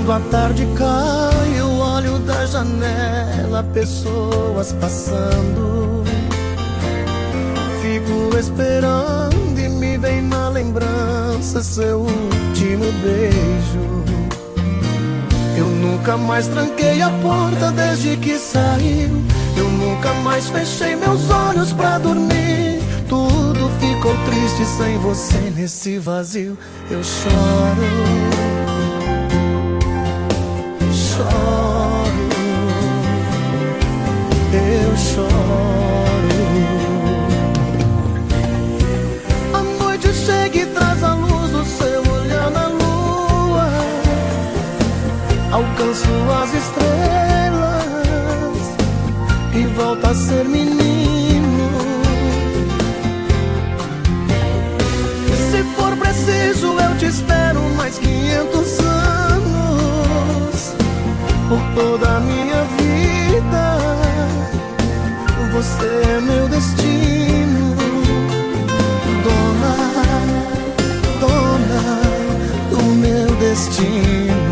Quando a tarde cai, eu olho da janela, pessoas passando. Fico esperando e me vem na lembrança seu último beijo. Eu nunca mais tranquei a porta desde que saiu. Eu nunca mais fechei meus olhos pra dormir. Tudo ficou triste sem você nesse vazio. Eu choro. A noite chega e traz a luz do seu olhar na lua. Alcanço as estrelas e volto a ser menino. Se for preciso, eu te espero mais 500 anos por toda a minha você é meu destino, dona, dona do meu destino.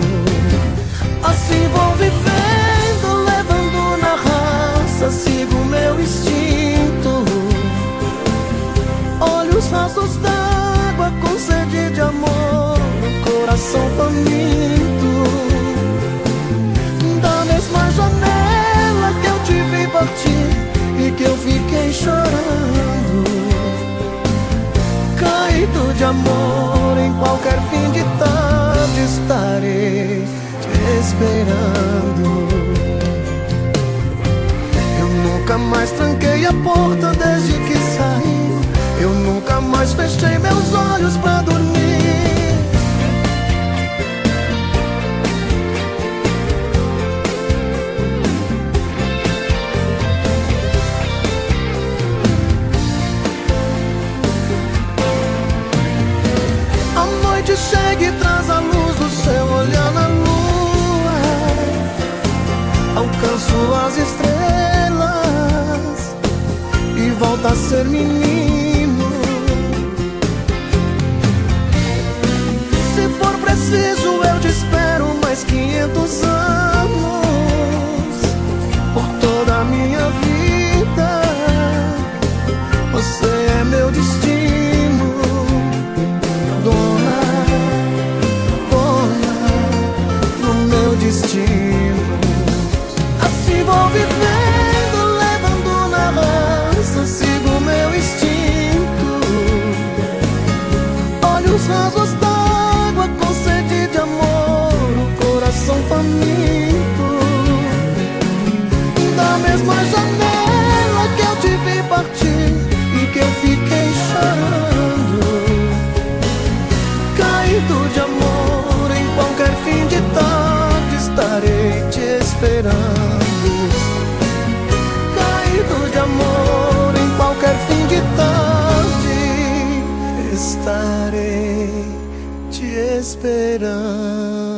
Assim vou vivendo, levando na raça, sigo meu instinto. Olhos rasos d'água com sede de amor, coração faminto. Esperando. Eu nunca mais tranquei a porta desde que saí. Eu nunca mais fechei meus olhos pra dormir volta a ser menino. Esperando. Caído de amor, em qualquer fim de tarde estarei esperando.